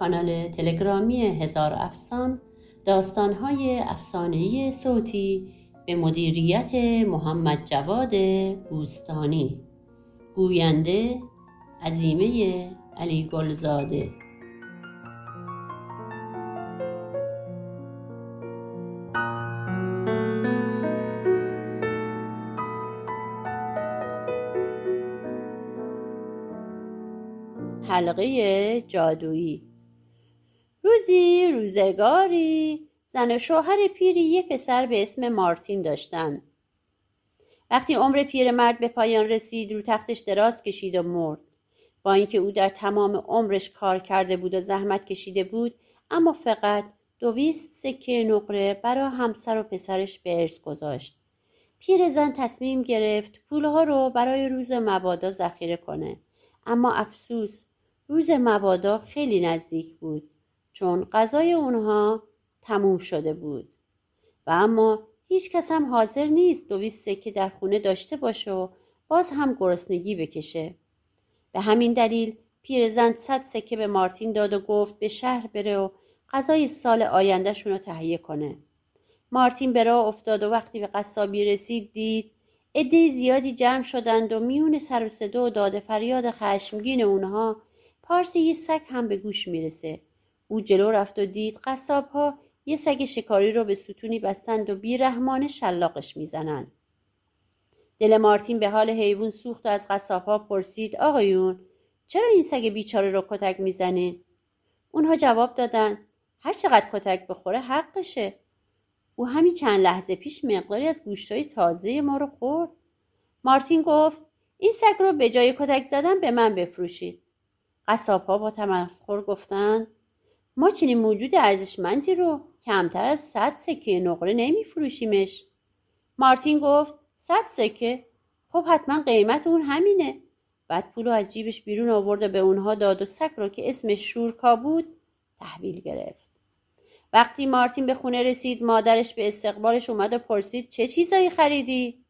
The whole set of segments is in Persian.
کانال تلگرامی هزار افسان داستانهای افسانهای صوتی به مدیریت محمد جواد بوستانی. گوینده عزیمه علی گلزاده. حلقه جادویی روزی روزگاری. زن و شوهر پیری یه پسر به اسم مارتین داشتن. وقتی عمر پیرمرد به پایان رسید رو تختش دراز کشید و مرد. با اینکه او در تمام عمرش کار کرده بود و زحمت کشیده بود اما فقط دویست سکه نقره برای همسر و پسرش به ارث گذاشت. پیرزن تصمیم گرفت پولها رو برای روز مبادا ذخیره کنه. اما افسوس روز مبادا خیلی نزدیک بود. چون غذای اونها تموم شده بود. و اما هیچ کس هم حاضر نیست دویست سکه در خونه داشته باشه و باز هم گرسنگی بکشه. به همین دلیل پیرزن صد سکه به مارتین داد و گفت به شهر بره و غذای سال آیندهشون رو تهیه کنه. مارتین به راه افتاد و وقتی به قصابی رسید دید عده زیادی جمع شدند و میون سر و صدا و داد فریاد خشمگین اونها پارس یه سگ هم به گوش می‌رسه. او جلو رفت و دید قصاب ها یه سگ شکاری رو به ستونی بستند و بیرحمانه شلاقش می‌زنند. دل مارتین به حال حیوان سوخت و از قصابها پرسید آقایون چرا این سگ بیچاره رو کتک می‌زنین اونها جواب دادن هر چقدر کتک بخوره حقشه. او همین چند لحظه پیش مقداری از گوشتای تازه ما رو خورد. مارتین گفت این سگ رو به جای کتک زدن به من بفروشید. قصابها با تمسخر گفتند ما چنین موجود ارزشمندی رو کمتر از صد سکه نقره نمیفروشیمش. مارتین گفت صد سکه؟ خب حتما قیمت اون همینه. بعد پولو از جیبش بیرون آورد و به اونها داد و سگ رو که اسمش شورکا بود تحویل گرفت. وقتی مارتین به خونه رسید مادرش به استقبالش اومد و پرسید چه چیزایی خریدی؟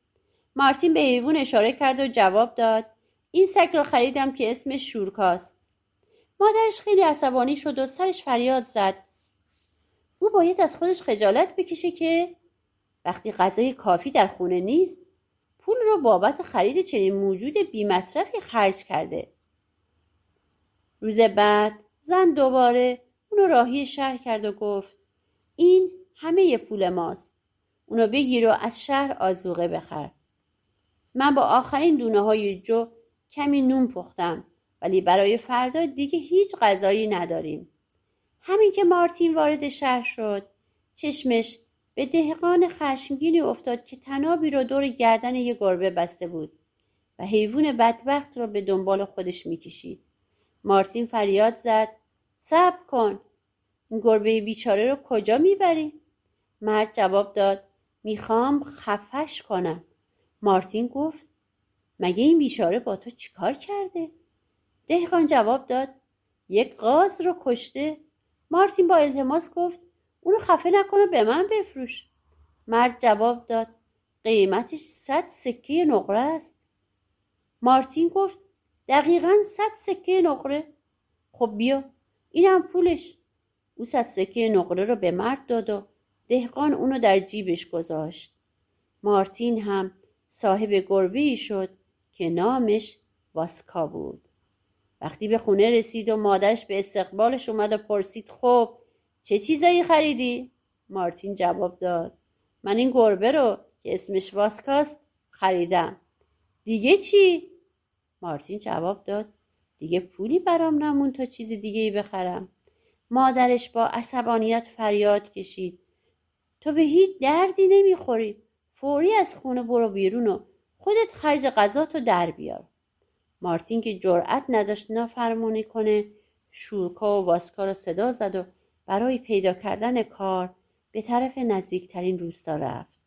مارتین به حیوان اشاره کرد و جواب داد این سگ رو خریدم که اسمش شورکاست. مادرش خیلی عصبانی شد و سرش فریاد زد. او باید از خودش خجالت بکشه که وقتی غذای کافی در خونه نیست پول رو بابت خرید چنین موجود بیمصرفی خرج کرده. روز بعد زن دوباره اونو راهی شهر کرد و گفت این همه پول ماست. اونو بگیر و از شهر آزوقه بخر. من با آخرین دونه های جو کمی نون پختم. ولی برای فردا دیگه هیچ غذایی نداریم. همین که مارتین وارد شهر شد چشمش به دهقان خشمگینی افتاد که تنابی را دور گردن یه گربه بسته بود و حیوان بدبخت را به دنبال خودش می‌کشید. مارتین فریاد زد صبر کن این گربه بیچاره رو کجا می‌بری؟ مرد جواب داد می‌خوام خفش کنم. مارتین گفت مگه این بیچاره با تو چیکار کرده؟ دهقان جواب داد یک قاز رو کشته. مارتین با التماس گفت اونو خفه نکنه به من بفروش. مرد جواب داد قیمتش صد سکه نقره است. مارتین گفت دقیقا صد سکه نقره. خب بیا اینم پولش. او صد سکه نقره رو به مرد داد و دهقان اونو در جیبش گذاشت. مارتین هم صاحب گربه شد که نامش واسکا بود. وقتی به خونه رسید و مادرش به استقبالش اومد و پرسید خب چه چیزایی خریدی؟ مارتین جواب داد من این گربه رو که اسمش واسکاست خریدم دیگه چی؟ مارتین جواب داد دیگه پولی برام نمون تا چیز دیگه ای بخرم مادرش با عصبانیت فریاد کشید تو به هیچ دردی نمی‌خوری فوری از خونه برو بیرون و خودت خرج غذاتو در بیار مارتین که جرأت نداشت نافرمانی کنه شورکا و واسکا رو صدا زد و برای پیدا کردن کار به طرف نزدیکترین روستا رفت.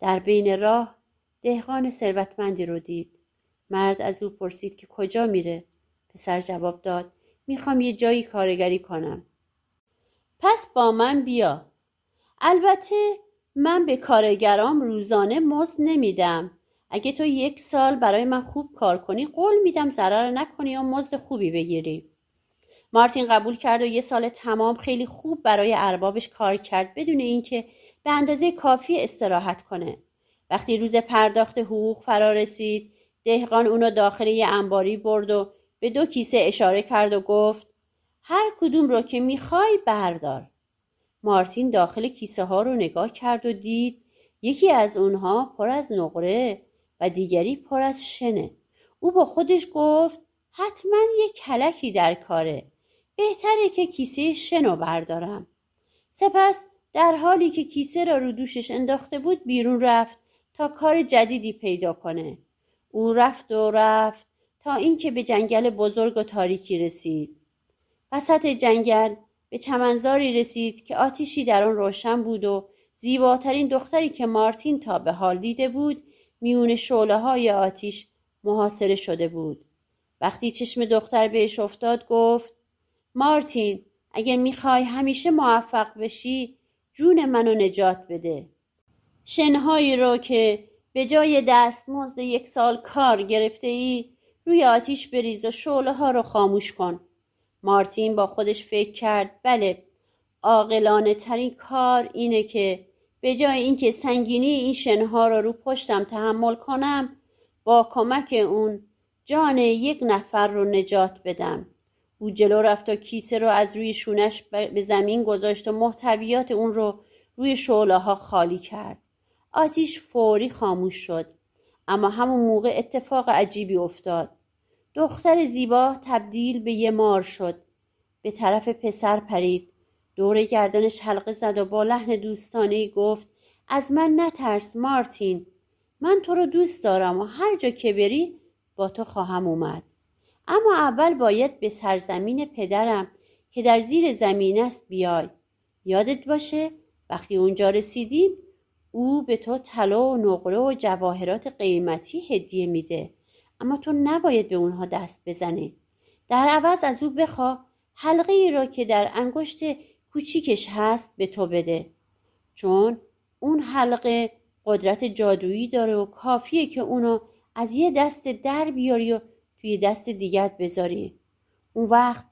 در بین راه دهقان ثروتمندی رو دید. مرد از او پرسید که کجا میره؟ پسر جواب داد می‌خوام یه جایی کارگری کنم. پس با من بیا. البته من به کارگرام روزانه مزد نمیدم. اگه تو یک سال برای من خوب کار کنی قول میدم ضرر نکنی و مزد خوبی بگیری. مارتین قبول کرد و یه سال تمام خیلی خوب برای اربابش کار کرد بدون اینکه به اندازه کافی استراحت کنه. وقتی روز پرداخت حقوق فرا رسید دهقان اونو داخل یه انباری برد و به دو کیسه اشاره کرد و گفت هر کدوم رو که می‌خوای بردار. مارتین داخل کیسه ها رو نگاه کرد و دید یکی از اونها پر از نقره و دیگری پر از شنه. او با خودش گفت حتما یک کلکی در کاره. بهتره که کیسه شنو بردارم. سپس در حالی که کیسه را رو دوشش انداخته بود بیرون رفت تا کار جدیدی پیدا کنه. او رفت و رفت تا اینکه به جنگل بزرگ و تاریکی رسید. وسط جنگل به چمنزاری رسید که آتیشی در آن روشن بود و زیباترین دختری که مارتین تا به حال دیده بود میون شعله های آتیش محاصره شده بود. وقتی چشم دختر بهش افتاد گفت مارتین اگر می‌خوای همیشه موفق بشی جون منو نجات بده. شنهایی رو که به جای دستمزد یک سال کار گرفته ای روی آتیش بریز و شعله ها رو خاموش کن. مارتین با خودش فکر کرد بله عاقلانه ترین کار اینه که به جای اینکه سنگینی این شنها را رو پشتم تحمل کنم با کمک اون جان یک نفر رو نجات بدم. او جلو رفت و کیسه رو از روی شونش به زمین گذاشت و محتویات اون رو روی شعله ها خالی کرد. آتیش فوری خاموش شد اما همون موقع اتفاق عجیبی افتاد. دختر زیبا تبدیل به یه مار شد. به طرف پسر پرید. دور گردنش حلقه زد و با لحن دوستانه گفت از من نترس مارتین من تو رو دوست دارم و هر جا که بری با تو خواهم اومد. اما اول باید به سرزمین پدرم که در زیر زمین است بیای. یادت باشه وقتی اونجا رسیدیم او به تو طلا و نقره و جواهرات قیمتی هدیه میده. اما تو نباید به اونها دست بزنی. در عوض از او بخوا حلقه ای را که در انگشت کوچیکش هست به تو بده. چون اون حلقه قدرت جادویی داره و کافیه که اونو از یه دست در بیاری و توی دست دیگت بذاری. اون وقت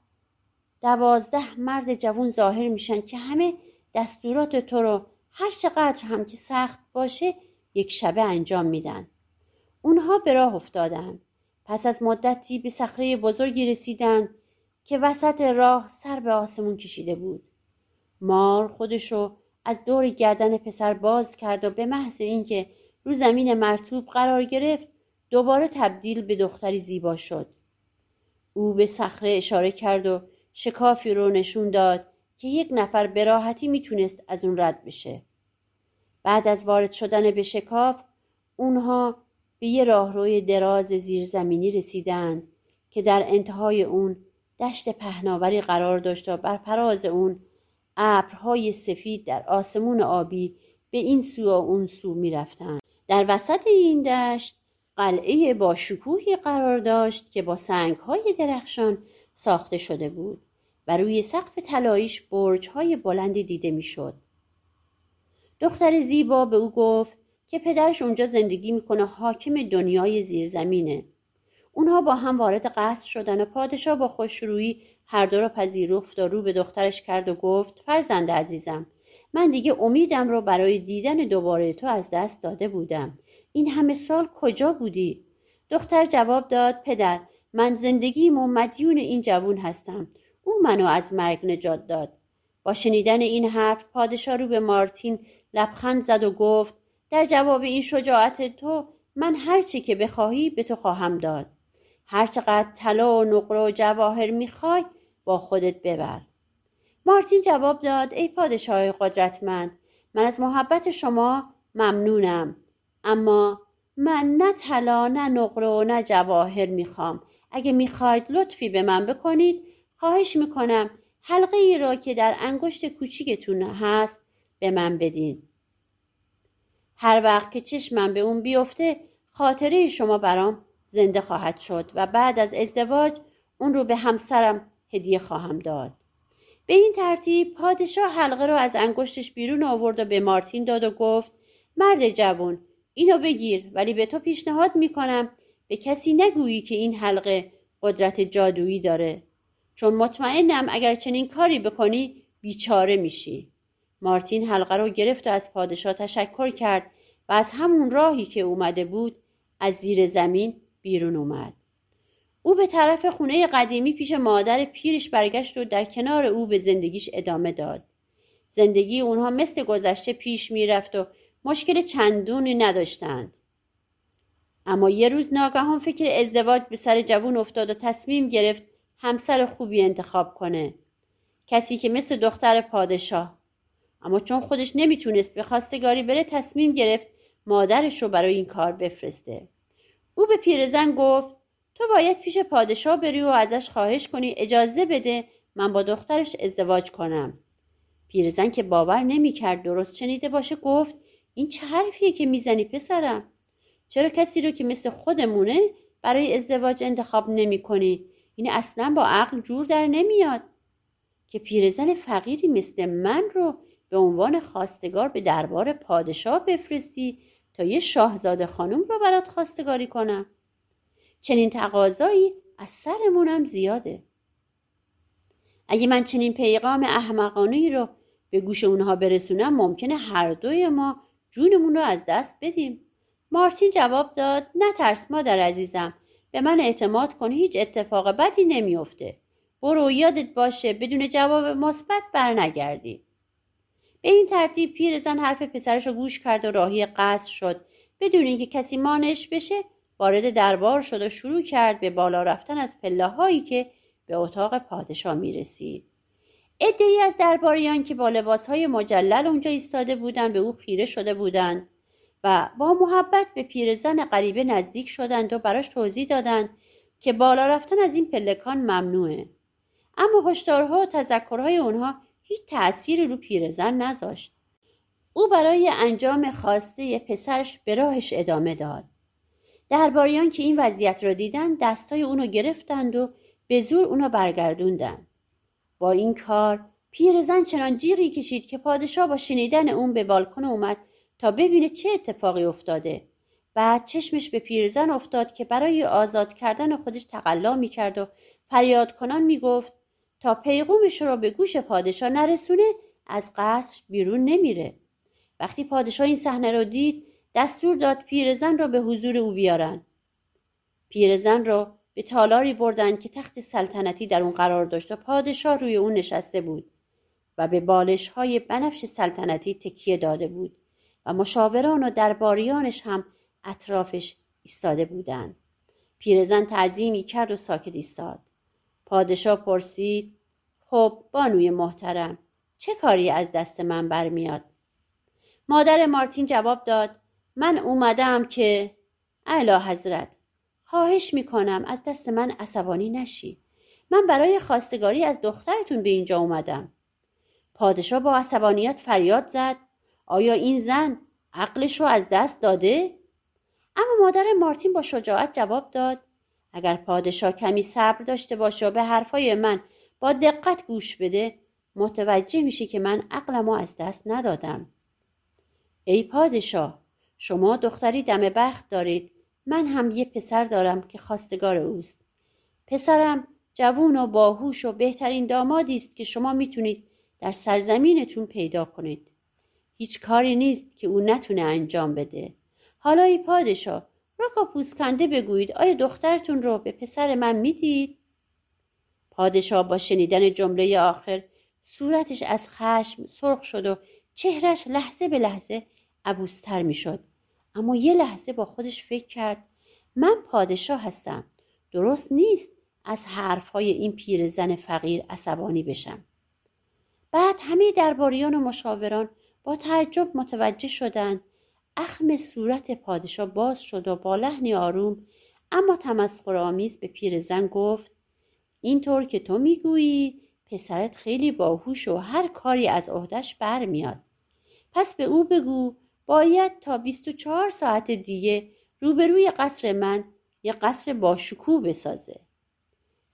دوازده مرد جوون ظاهر میشن که همه دستورات تو رو هر چقدر هم که سخت باشه یک شبه انجام میدن. اونها به راه افتادند پس از مدتی به صخره بزرگی رسیدند که وسط راه سر به آسمون کشیده بود. مار خودشو از دور گردن پسر باز کرد و به محض اینکه رو زمین مرتوب قرار گرفت دوباره تبدیل به دختری زیبا شد. او به صخره اشاره کرد و شکافی رو نشون داد که یک نفر به راحتی می‌تونست از اون رد بشه. بعد از وارد شدن به شکاف اونها به یه راهروی دراز زیرزمینی رسیدند که در انتهای اون دشت پهناوری قرار داشت و بر فراز اون ابرهای سفید در آسمون آبی به این سو و اون سو می‌رفتند در وسط این دشت قلعه با شکوهی قرار داشت که با سنگهای درخشان ساخته شده بود و روی سقف طلاییش برجهای بلندی دیده می‌شد. دختر زیبا به او گفت که پدرش اونجا زندگی می‌کنه حاکم دنیای زیرزمینه. اونها با هم وارد قصر شدن و پادشاه با خوشرویی هر دو را پذیرفت و رو به دخترش کرد و گفت فرزند عزیزم من دیگه امیدم رو برای دیدن دوباره تو از دست داده بودم. این همه سال کجا بودی؟ دختر جواب داد پدر من زندگیم و مدیون این جوون هستم. او منو از مرگ نجات داد. با شنیدن این حرف پادشاه رو به مارتین لبخند زد و گفت در جواب این شجاعت تو من هرچی که بخواهی به تو خواهم داد. هرچقدر طلا و نقره و جواهر می‌خوای با خودت ببر. مارتین جواب داد ای پادشاه قدرتمند من از محبت شما ممنونم اما من نه طلا نه نقره و نه جواهر می‌خوام. اگه می‌خواید لطفی به من بکنید خواهش می‌کنم حلقه ای را که در انگشت کوچیکتون هست به من بدین. هر وقت که چشمم به اون بیفته خاطره شما برام زنده خواهد شد و بعد از ازدواج اون رو به همسرم هدیه خواهم داد. به این ترتیب پادشاه حلقه را از انگشتش بیرون آورد و به مارتین داد و گفت مرد جوان اینو بگیر ولی به تو پیشنهاد می‌کنم به کسی نگویی که این حلقه قدرت جادویی داره. چون مطمئنم اگر چنین کاری بکنی بیچاره میشی. مارتین حلقه رو گرفت و از پادشاه تشکر کرد و از همون راهی که اومده بود از زیر زمین بیرون اومد. او به طرف خونه قدیمی پیش مادر پیرش برگشت و در کنار او به زندگیش ادامه داد. زندگی اونها مثل گذشته پیش می‌رفت و مشکل چندونی نداشتند. اما یه روز ناگهان فکر ازدواج به سر جوون افتاد و تصمیم گرفت همسر خوبی انتخاب کنه. کسی که مثل دختر پادشاه. اما چون خودش نمی‌تونست به خواستگاری بره تصمیم گرفت مادرش رو برای این کار بفرسته. او به پیرزن گفت تو باید پیش پادشاه بری و ازش خواهش کنی اجازه بده من با دخترش ازدواج کنم. پیرزن که باور نمی‌کرد درست شنیده باشه گفت این چه حرفیه که می‌زنی پسرم؟ چرا کسی رو که مثل خودمونه برای ازدواج انتخاب نمی کنی؟ این اصلا با عقل جور در نمیاد. که پیرزن فقیری مثل من رو به عنوان خواستگار به دربار پادشاه بفرستی تا یه شاهزاده خانم رو برات خواستگاری کنم. چنین تقاضایی از سرمونم زیاده. اگه من چنین پیغام احمقانه رو به گوش اونها برسونم ممکنه هر دوی ما جونمون رو از دست بدیم. مارتین جواب داد نترس مادر عزیزم به من اعتماد کن هیچ اتفاق بدی نمیافته. برو یادت باشه بدون جواب مثبت برنگردی. به این ترتیب پیرزن حرف پسرش رو گوش کرد و راهی قصر شد. بدون اینکه کسی مانش بشه وارد دربار شد و شروع کرد به بالا رفتن از پله هایی که به اتاق پادشاه می رسید. ای از درباریان که با لباس های مجلل اونجا ایستاده بودند به او خیره شده بودند و با محبت به پیرزن غریبه نزدیک شدند و براش توضیح دادند که بالا رفتن از این پلکان ممنوعه. اما هشدارها و تذکرهای اونها هیچ تأثیری رو پیرزن نذاشت. او برای انجام خواسته پسرش به راهش ادامه داد. درباریان که این وضعیت را دیدند دستای اونو گرفتند و به زور اونو برگردوندند. با این کار پیرزن چنان جیغی کشید که پادشاه با شنیدن اون به بالکن اومد تا ببینه چه اتفاقی افتاده. بعد چشمش به پیرزن افتاد که برای آزاد کردن خودش تقلا می‌کرد و فریاد کنان می‌گفت تا پیغومش را به گوش پادشاه نرسونه از قصر بیرون نمیره. وقتی پادشاه این صحنه را دید دستور داد پیرزن را به حضور او بیارن. پیرزن را به تالاری بردن که تخت سلطنتی در اون قرار داشت و پادشاه روی اون نشسته بود و به بالش های بنفش سلطنتی تکیه داده بود و مشاوران و درباریانش هم اطرافش ایستاده بودند. پیرزن تعظیمی کرد و ساکت ایستاد. پادشاه پرسید خب بانوی محترم چه کاری از دست من برمیاد؟ مادر مارتین جواب داد من اومدم که اعلی حضرت خواهش می‌کنم از دست من عصبانی نشی. من برای خواستگاری از دخترتون به اینجا اومدم. پادشاه با عصبانیت فریاد زد. آیا این زن عقلش رو از دست داده؟ اما مادر مارتین با شجاعت جواب داد. اگر پادشاه کمی صبر داشته باشه و به حرفای من با دقت گوش بده متوجه میشه که من عقلمو از دست ندادم. ای پادشاه شما دختری دم بخت دارید. من هم یه پسر دارم که خواستگار اوست. پسرم جوون و باهوش و بهترین دامادی است که شما می‌تونید در سرزمینتون پیدا کنید. هیچ کاری نیست که او نتونه انجام بده. حالا ای پادشاه رکا پوسکنده بگویید آیا دخترتون رو به پسر من می‌دید؟ پادشاه با شنیدن جمله آخر صورتش از خشم سرخ شد و چهرش لحظه به لحظه عبوستر می‌شد. اما یه لحظه با خودش فکر کرد من پادشاه هستم. درست نیست از حرفهای این پیرزن فقیر عصبانی بشم. بعد همه درباریان و مشاوران با تعجب متوجه شدند. اخم صورت پادشاه باز شد و با لحنی آروم اما تمسخرآمیز به پیرزن گفت اینطور که تو می‌گویی پسرت خیلی باهوش و هر کاری از عهدهش برمیاد. پس به او بگو باید تا بیست و چهار ساعت دیگه روبروی قصر من یه قصر باشکوه بسازه.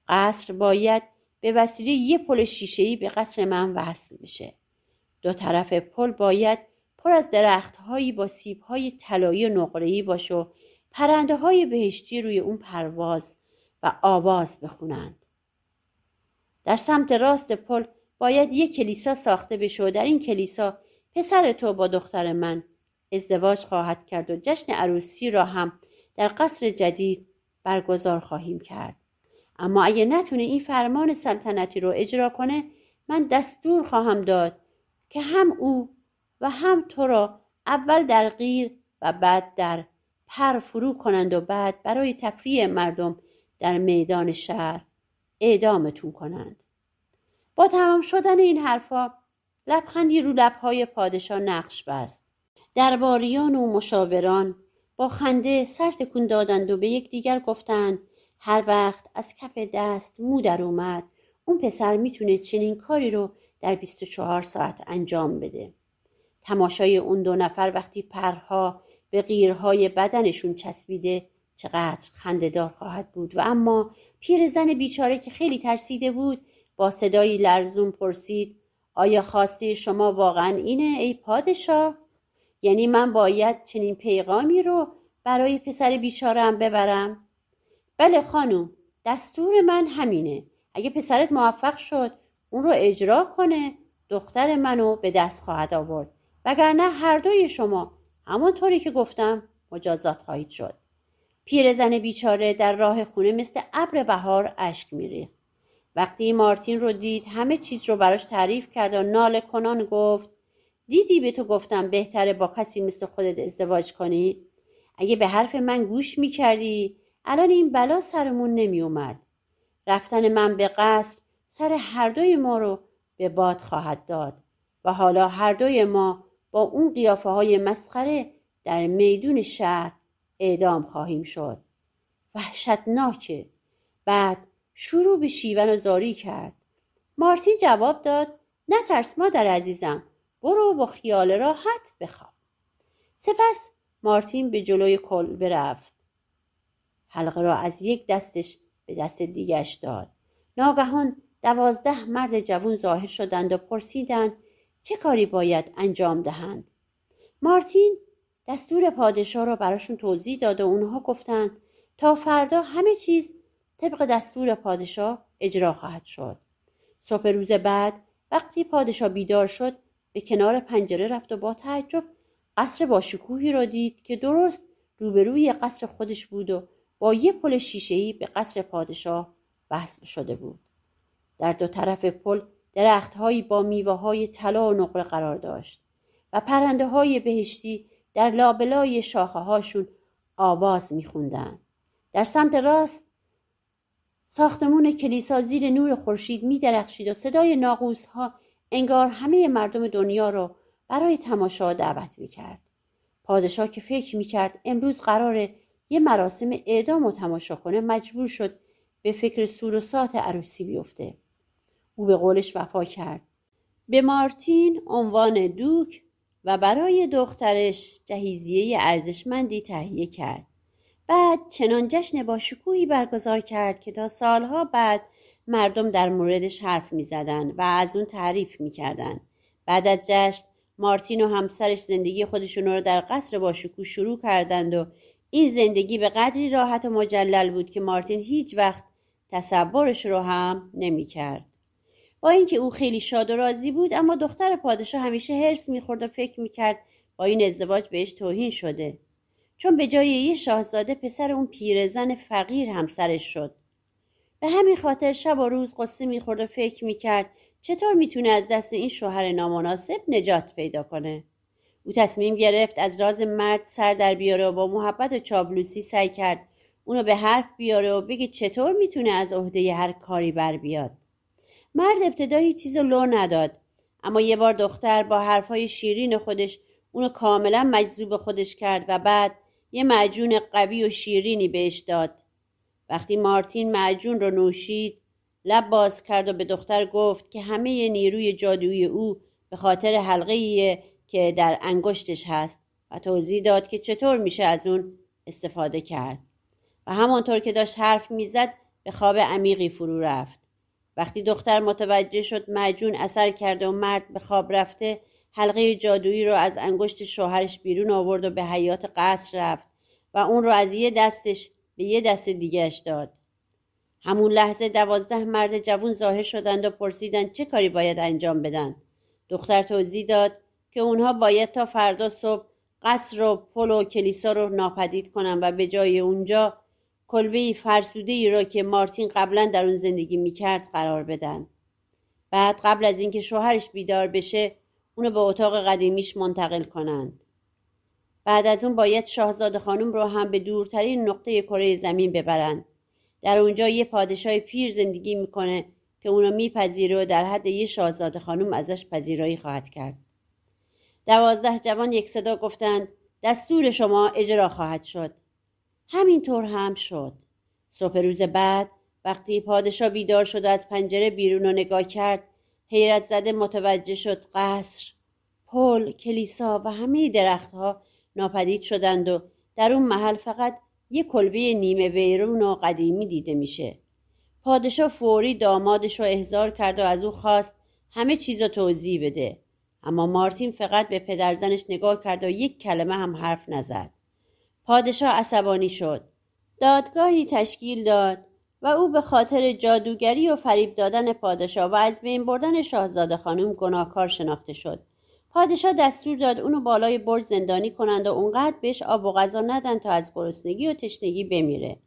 قصر باید به وسیله یه پل شیشهای به قصر من وصل بشه. دو طرف پل باید پر از درختهایی با سیبهای طلایی و نقره‌ای باشه و پرنده های بهشتی روی اون پرواز و آواز بخونند. در سمت راست پل باید یک کلیسا ساخته بشه و در این کلیسا پسر تو با دختر من ازدواج خواهد کرد و جشن عروسی را هم در قصر جدید برگزار خواهیم کرد. اما اگه نتونه این فرمان سلطنتی رو اجرا کنه من دستور خواهم داد که هم او و هم تو را اول در غیر و بعد در پر فرو کنند و بعد برای تفریح مردم در میدان شهر اعدامتون کنند. با تمام شدن این حرفا لبخندی رو لبهای پادشاه نقش بست. درباریان و مشاوران با خنده سر تکون دادند و به یکدیگر گفتند هر وقت از کف دست مو در اومد اون پسر می‌تونه چنین کاری رو در 24 ساعت انجام بده. تماشای اون دو نفر وقتی پرها به غیرهای بدنشون چسبیده چقدر خندهدار خواهد بود. و اما پیرزن بیچاره که خیلی ترسیده بود با صدایی لرزون پرسید آیا خواستی شما واقعا اینه ای پادشاه؟ یعنی من باید چنین پیغامی رو برای پسر بیچارم ببرم؟ بله خانم دستور من همینه. اگه پسرت موفق شد اون رو اجرا کنه دختر منو به دست خواهد آورد. وگرنه هر دوی شما همانطوری که گفتم مجازات خواهید شد. پیرزن بیچاره در راه خونه مثل ابر بهار اشک میریخت. وقتی مارتین رو دید همه چیز رو براش تعریف کرد و ناله کنان گفت دیدی به تو گفتم بهتره با کسی مثل خودت ازدواج کنی؟ اگه به حرف من گوش می‌کردی الان این بلا سرمون نمیومد رفتن من به قصر سر هر دوی ما رو به باد خواهد داد و حالا هر دوی ما با اون قیافه های مسخره در میدون شهر اعدام خواهیم شد. وحشتناکه. بعد شروع به شیون و زاری کرد. مارتین جواب داد نترس مادر عزیزم برو با خیال راحت بخواب. سپس مارتین به جلوی کلبه رفت حلقه را از یک دستش به دست دیگش داد. ناگهان دوازده مرد جوان ظاهر شدند و پرسیدند چه کاری باید انجام دهند. مارتین دستور پادشاه را براشون توضیح داد و اونها گفتند تا فردا همه چیز طبق دستور پادشاه اجرا خواهد شد. صبح روز بعد وقتی پادشاه بیدار شد به کنار پنجره رفت و با تعجب قصر باشکوهی را دید که درست روبروی قصر خودش بود و با یه پل شیشهای به قصر پادشاه وصل شده بود در دو طرف پل درختهایی با میوه های طلا و نقره قرار داشت و پرنده های بهشتی در لابلای شاخه هاشون آواز میخوندن. در سمت راست ساختمون کلیسا زیر نور خورشید میدرخشید و صدای ناقوس ها انگار همه مردم دنیا را برای تماشا دعوت می‌کرد. پادشاه که فکر می‌کرد امروز قراره یه مراسم اعدام و تماشا کنه مجبور شد به فکر سور و سات عروسی بیفته. او به قولش وفا کرد. به مارتین عنوان دوک و برای دخترش جهیزیه ارزشمندی تهیه کرد. بعد چنان جشن با شکوهی برگزار کرد که تا سالها بعد مردم در موردش حرف می زدن و از اون تعریف می کردن. بعد از جشن مارتین و همسرش زندگی خودشون رو در قصر با شکوه شروع کردند و این زندگی به قدری راحت و مجلل بود که مارتین هیچ وقت تصورش رو هم نمی کرد. با اینکه او خیلی شاد و راضی بود اما دختر پادشاه همیشه هرس می‌خورد و فکر می‌کرد با این ازدواج بهش توهین شده چون به جای یه شاهزاده پسر اون پیرزن فقیر همسرش شد به همین خاطر شب و روز قصه می‌خورد و فکر می‌کرد چطور می‌تونه از دست این شوهر نامناسب نجات پیدا کنه. او تصمیم گرفت از راز مرد سر در بیاره و با محبت و چابلوسی سعی کرد اونو به حرف بیاره و بگه چطور می‌تونه از عهده هر کاری بر بیاد. مرد ابتدایی چیز لو نداد اما یه بار دختر با حرفهای شیرین خودش اونو کاملا مجذوب خودش کرد و بعد یه معجون قوی و شیرینی بهش داد. وقتی مارتین معجون رو نوشید لب باز کرد و به دختر گفت که همه نیروی جادویی او به خاطر حلقه که در انگشتش هست و توضیح داد که چطور میشه از اون استفاده کرد. و همانطور که داشت حرف می‌زد به خواب عمیقی فرو رفت. وقتی دختر متوجه شد معجون اثر کرده و مرد به خواب رفته حلقه جادویی رو از انگشت شوهرش بیرون آورد و به حیات قصر رفت و اون رو از یه دستش به یه دست دیگهش داد. همون لحظه دوازده مرد جوون ظاهر شدند و پرسیدند چه کاری باید انجام بدن. دختر توضیح داد که اونها باید تا فردا صبح قصر و پل و کلیسا رو ناپدید کنن و به جای اونجا کلبه فرسوده ای را که مارتین قبلا در اون زندگی می‌کرد قرار بدن. بعد قبل از اینکه شوهرش بیدار بشه اونو به اتاق قدیمیش منتقل کنند. بعد از اون باید شاهزاده خانم رو هم به دورترین نقطه کره زمین ببرند در اونجا یه پادشاه پیر زندگی می‌کنه که اونو میپذیره و در حد یه شاهزاده خانم ازش پذیرایی خواهد کرد. دوازده جوان یک صدا گفتند دستور شما اجرا خواهد شد. همینطور هم شد. صبح روز بعد وقتی پادشاه بیدار شد و از پنجره بیرون رو نگاه کرد حیرت زده متوجه شد قصر پل کلیسا و همه درختها ناپدید شدند و در اون محل فقط یه کلبه نیمه ویرون و قدیمی دیده میشه. پادشاه فوری دامادش رو احضار کرد و از او خواست همه چیز رو توضیح بده. اما مارتین فقط به پدرزنش نگاه کرد و یک کلمه هم حرف نزد. پادشاه عصبانی شد. دادگاهی تشکیل داد و او به خاطر جادوگری و فریب دادن پادشاه و از بین بردن شاهزاده خانم گناهکار شناخته شد. پادشاه دستور داد اونو بالای برج زندانی کنند و اونقدر بهش آب و غذا ندن تا از گرسنگی و تشنگی بمیره.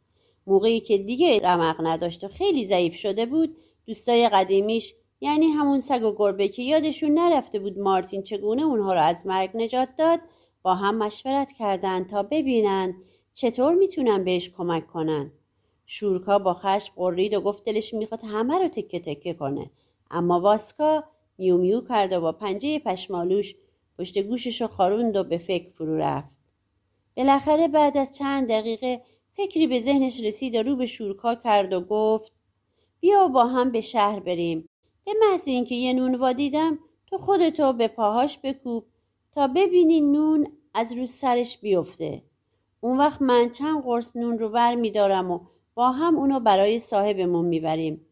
موقعی که دیگه رمق نداشت و خیلی ضعیف شده بود دوستای قدیمیش یعنی همون سگ و گربه که یادشون نرفته بود مارتین چگونه اونها رو از مرگ نجات داد با هم مشورت کردند تا ببینند چطور می‌تونن بهش کمک کنن. شورکا با خشم قرید و گفت دلش می‌خواد همه رو تکه تکه کنه. اما واسکا میو میو کرد و با پنجه پشمالوش پشت گوشش رو خاروند و به فکر فرو رفت. بالاخره بعد از چند دقیقه فکری به ذهنش رسید و رو به شورکا کرد و گفت بیا با هم به شهر بریم. به محض اینکه یه نونوا دیدم تو خودتو به پاهاش بکوب تا ببینی نون از رو سرش بیفته. اون وقت من چند قرص نون رو بر میدارم و با هم اونو برای صاحبمون می‌بریم.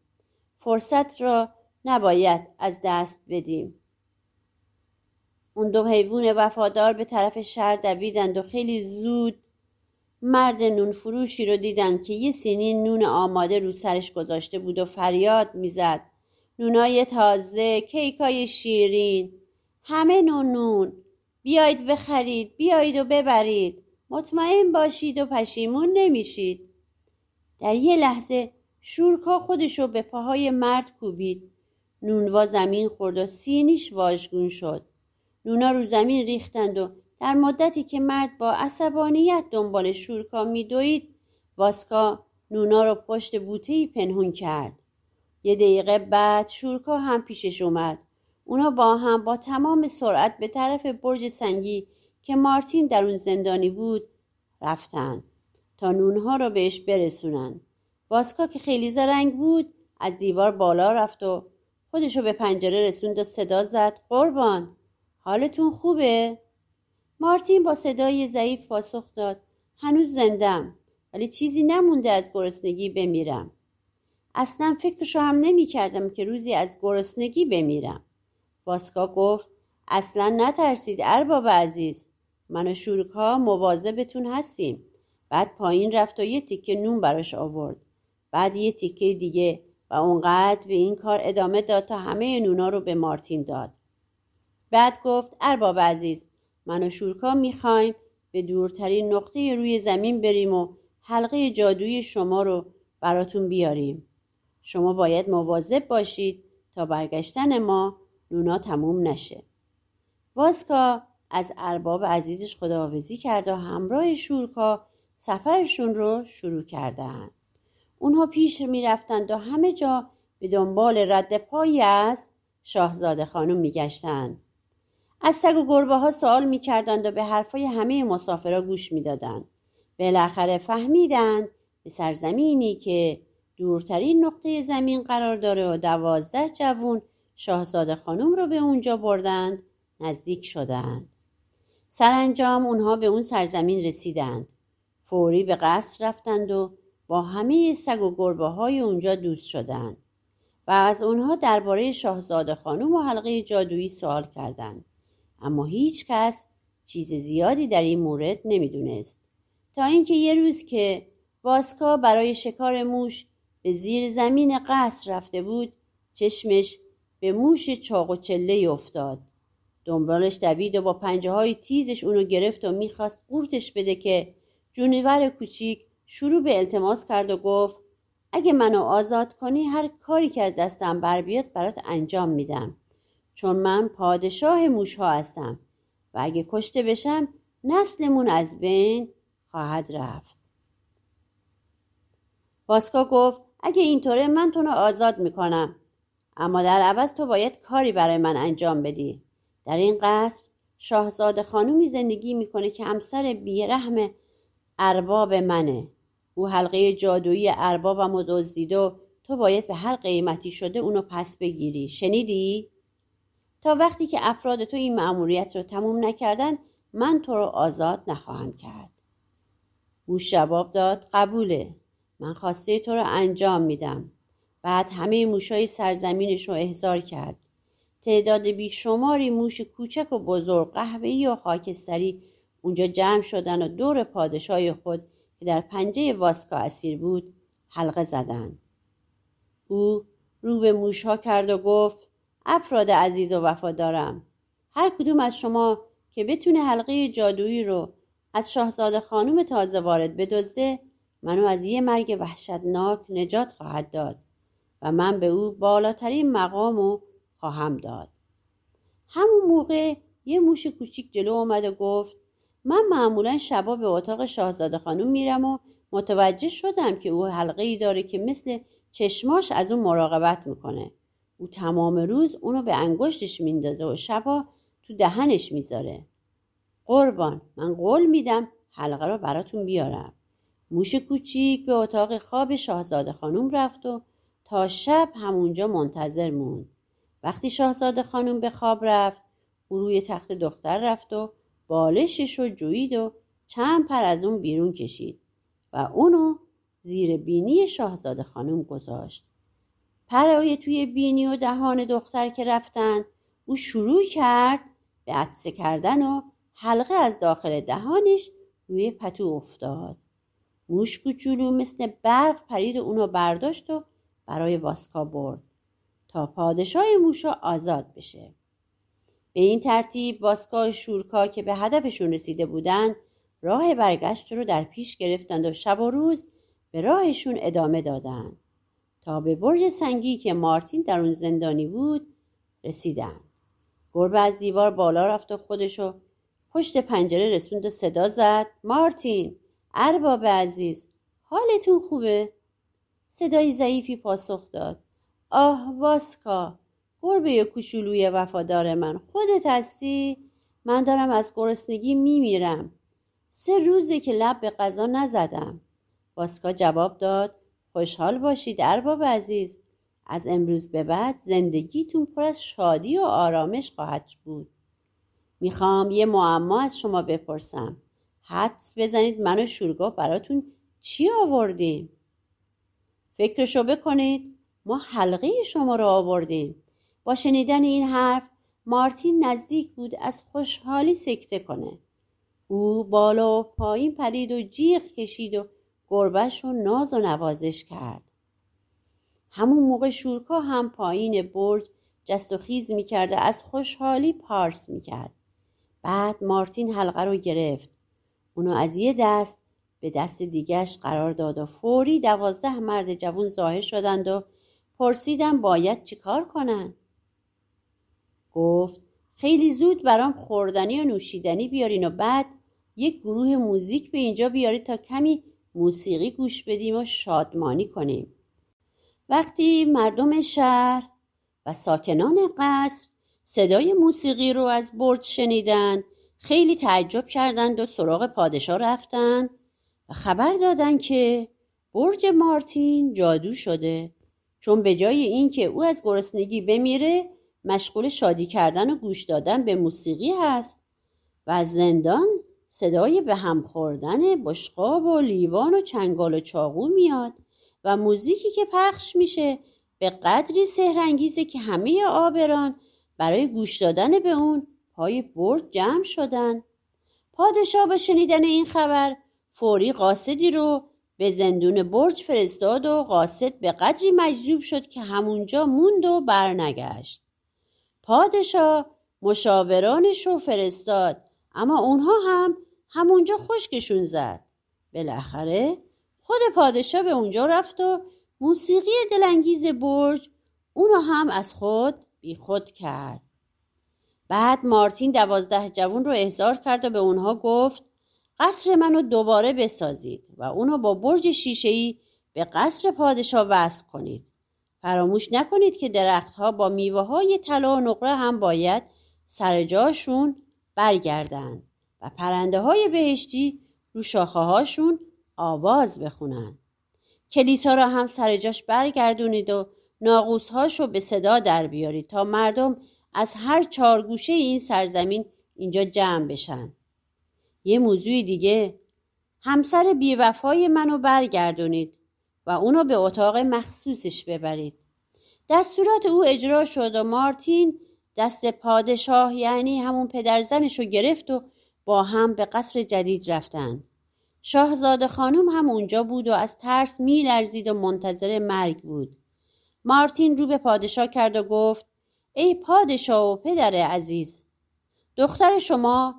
فرصت را نباید از دست بدیم. اون دو حیوان وفادار به طرف شهر دویدند و خیلی زود مرد نون فروشی رو دیدند که یه سینی نون آماده رو سرش گذاشته بود و فریاد می‌زد. نونای تازه کیکای شیرین. همه نون نون. بیایید بخرید بیایید و ببرید. مطمئن باشید و پشیمون نمیشید. در یه لحظه شورکا خودشو به پاهای مرد کوبید. نونوا زمین خورد و سینیش واژگون شد. نونا رو زمین ریختند و در مدتی که مرد با عصبانیت دنبال شورکا میدوید واسکا نونا رو پشت بوتهی پنهون کرد. یه دقیقه بعد شورکا هم پیشش اومد. اونا با هم با تمام سرعت به طرف برج سنگی که مارتین در اون زندانی بود رفتند تا نونها رو بهش برسونن واسکا که خیلی زرنگ بود از دیوار بالا رفت و خودشو به پنجره رسوند و صدا زد. قربان. حالتون خوبه؟ مارتین با صدای ضعیف پاسخ داد. هنوز زندم ولی چیزی نمونده از گرسنگی بمیرم. اصلا فکرشو هم نمی کردم که روزی از گرسنگی بمیرم. واسکا گفت اصلا نترسید ارباب عزیز. من و شورکا مواظبتون هستیم. بعد پایین رفت و یه تیکه نون براش آورد. بعد یه تیکه دیگه و اونقدر به این کار ادامه داد تا همه نونا رو به مارتین داد. بعد گفت ارباب عزیز من و شورکا می‌خوایم به دورترین نقطه روی زمین بریم و حلقه جادویی شما رو براتون بیاریم. شما باید مواظب باشید تا برگشتن ما نونا تموم نشه. واسکا از ارباب عزیزش خداحافظی کرد و همراه شورکا سفرشون رو شروع کردند اونها پیش می‌رفتند و همه جا به دنبال رد پایی از شاهزاده خانم میگشتند. از سگ و گربه ها سوال می‌کردند و به حرفای همه مسافرها گوش می‌دادند. بالاخره فهمیدند به سرزمینی که دورترین نقطه زمین قرار داره و دوازده جوون شاهزاده خانم رو به اونجا بردند نزدیک شدند. سرانجام اونها به اون سرزمین رسیدند. فوری به قصر رفتند و با همه سگ و گربه های اونجا دوست شدند و از اونها درباره شاهزاده خانم و حلقه جادویی سوال کردند. اما هیچ کس چیز زیادی در این مورد نمی‌دونست. تا اینکه یه روز که واسکا برای شکار موش به زیر زمین قصر رفته بود چشمش به موش چاق و چله افتاد. دنبالش دوید و با پنجه های تیزش اونو گرفت و می‌خواست قورتش بده که جونور کوچیک شروع به التماس کرد و گفت اگه منو آزاد کنی هر کاری که از دستم بر بیاد برات انجام میدم. چون من پادشاه موش ها هستم و اگه کشته بشم نسلمون از بین خواهد رفت. واسکا گفت اگه اینطوره من تو رو آزاد می‌کنم. اما در عوض تو باید کاری برای من انجام بدی. در این قصر شاهزاده خانومی زندگی می‌کنه که همسر بیرحم ارباب منه. او حلقه جادویی اربابم و دزدید و تو باید به هر قیمتی شده اونو پس بگیری. شنیدی؟ تا وقتی که افراد تو این مأموریت رو تموم نکردن من تو رو آزاد نخواهم کرد. او جواب داد قبوله. من خواسته تو رو انجام میدم. بعد همه موشای سرزمینش رو احضار کرد. تعداد بیشماری موش کوچک و بزرگ قهوه‌ای و خاکستری اونجا جمع شدن و دور پادشاه خود که در پنجه واسکا اسیر بود حلقه زدند. او رو به موشها کرد و گفت افراد عزیز و وفادارم هر کدوم از شما که بتونه حلقه جادویی رو از شاهزاده خانم تازه وارد بدزده منو از یه مرگ وحشتناک نجات خواهد داد و من به او بالاترین مقامو خواهم داد. همون موقع یه موش کوچیک جلو اومد و گفت من معمولا شبا به اتاق شاهزاده خانم میرم و متوجه شدم که او حلقه ای داره که مثل چشماش از اون مراقبت می‌کنه. او تمام روز اونو به انگشتش میندازه و شبا تو دهنش می‌ذاره. قربان من قول میدم حلقه رو براتون بیارم. موش کوچیک به اتاق خواب شاهزاده خانم رفت و تا شب همونجا منتظر موند. وقتی شاهزاده خانم به خواب رفت او روی تخت دختر رفت و بالشش رو جوید و چند پر از اون بیرون کشید و اونو زیر بینی شاهزاده خانم گذاشت. پرای توی بینی و دهان دختر که رفتن او شروع کرد به عدسه کردن و حلقه از داخل دهانش روی پتو افتاد. موش کوچولو مثل برق پرید اونو برداشت و برای واسکا برد تا پادشاه موشا آزاد بشه. به این ترتیب واسکا شورکا که به هدفشون رسیده بودند راه برگشت رو در پیش گرفتند و شب و روز به راهشون ادامه دادند تا به برج سنگی که مارتین در اون زندانی بود رسیدند گربه از دیوار بالا رفت و خودشو پشت پنجره رسوند و صدا زد. مارتین ارباب عزیز حالتون خوبه؟ صدای ضعیفی پاسخ داد. آه واسکا گربه کوچولوی وفادار من. خودت هستی؟ من دارم از گرسنگی میمیرم. سه روزه که لب به غذا نزدم. واسکا جواب داد خوشحال باشید ارباب عزیز. از امروز به بعد زندگیتون پر از شادی و آرامش خواهد بود. می‌خوام یه معما از شما بپرسم. حدس بزنید من و شورگاه براتون چی آوردیم؟ فکرشو بکنید. ما حلقه شما رو آوردیم. با شنیدن این حرف مارتین نزدیک بود از خوشحالی سکته کنه. او بالا و پایین پرید و جیغ کشید و گربش رو ناز و نوازش کرد. همون موقع شورکا هم پایین برج جست و خیز می‌کرده از خوشحالی پارس می‌کرد. بعد مارتین حلقه رو گرفت. اونو از یه دست به دست دیگش قرار داد و فوری دوازده مرد جوون ظاهر شدند و پرسیدم باید چیکار کنند گفت خیلی زود برام خوردنی و نوشیدنی بیارین و بعد یک گروه موزیک به اینجا بیارید تا کمی موسیقی گوش بدیم و شادمانی کنیم. وقتی مردم شهر و ساکنان قصر صدای موسیقی رو از برج شنیدند خیلی تعجب کردند و سراغ پادشاه رفتند و خبر دادند که برج مارتین جادو شده. چون به جای اینکه او از گرسنگی بمیره مشغول شادی کردن و گوش دادن به موسیقی هست و از زندان صدای به هم خوردن بشقاب و لیوان و چنگال و چاقو میاد و موزیکی که پخش میشه به قدری سهرنگیزه که همه آبران برای گوش دادن به اون پای برج جمع شدن. پادشاه به شنیدن این خبر فوری قاصدی رو به زندون برج فرستاد و قاصد به قدری مجذوب شد که همونجا موند و برنگشت. پادشاه مشاورانش رو فرستاد. اما اونها هم همونجا خشکشون زد. بالاخره خود پادشاه به اونجا رفت و موسیقی دلانگیز برج اونو هم از خود بیخود کرد. بعد مارتین دوازده جوون رو احضار کرد و به اونها گفت قصر منو دوباره بسازید و اونو با برج شیشهای به قصر پادشاه وصل کنید. فراموش نکنید که درختها با میوه های طلا و نقره هم باید سر جاشون برگردند و پرنده های بهشتی رو شاخه هاشون آواز بخونن. کلیسا را هم سر جاش برگردونید و ناقوس هاشو به صدا در بیارید تا مردم از هر چهار گوشه این سرزمین اینجا جمع بشن. یه موضوع دیگه همسر بیوفای منو برگردونید. و اونو به اتاق مخصوصش ببرید. دستورات او اجرا شد و مارتین دست پادشاه یعنی همون پدرزنش رو گرفت و با هم به قصر جدید رفتند شاهزاده خانم هم اونجا بود و از ترس میلرزید و منتظر مرگ بود. مارتین رو به پادشاه کرد و گفت ای پادشاه و پدر عزیز دختر شما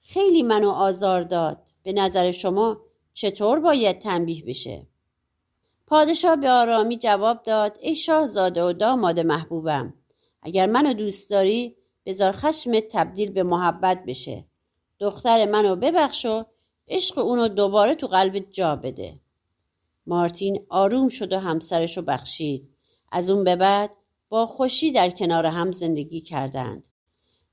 خیلی منو آزار داد. به نظر شما چطور باید تنبیه بشه؟ پادشاه به آرامی جواب داد ای شاهزاده و داماد محبوبم اگر منو دوست داری بذار خشم تبدیل به محبت بشه. دختر منو ببخش و عشق اونو دوباره تو قلبت جا بده. مارتین آروم شد و همسرشو بخشید. از اون به بعد با خوشی در کنار هم زندگی کردند.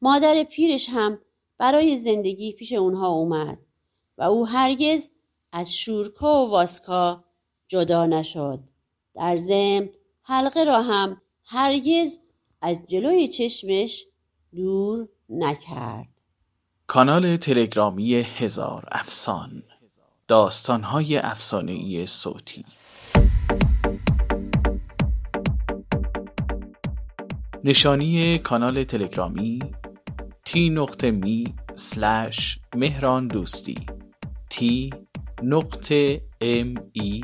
مادر پیرش هم برای زندگی پیش اونها اومد و او هرگز از شورکا و واسکا جدا نشد. در ضمن حلقه را هم هرگز از جلوی چشمش دور نکرد. کانال تلگرامی هزار افسان داستانهای افسانهای صوتی. نشانی کانال تلگرامی تی نقطه می مهران دوستی تی نقطه ام ای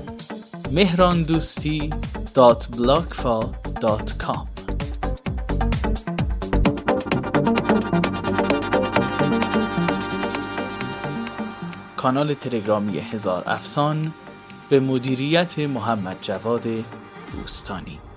مهران دوستی دات دات کام. کانال تلگرامی هزار افسان به مدیریت محمد جواد دوستانی.